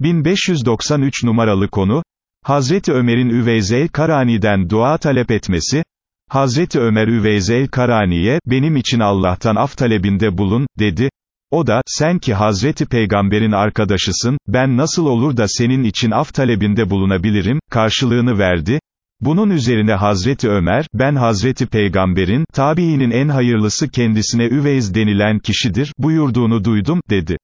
1593 numaralı konu, Hazreti Ömer'in Üveyz el-Karani'den dua talep etmesi, Hazreti Ömer Üveyz el-Karani'ye, benim için Allah'tan af talebinde bulun, dedi, o da, sen ki Hazreti Peygamber'in arkadaşısın, ben nasıl olur da senin için af talebinde bulunabilirim, karşılığını verdi, bunun üzerine Hazreti Ömer, ben Hazreti Peygamber'in, tabiinin en hayırlısı kendisine Üveyz denilen kişidir, buyurduğunu duydum, dedi.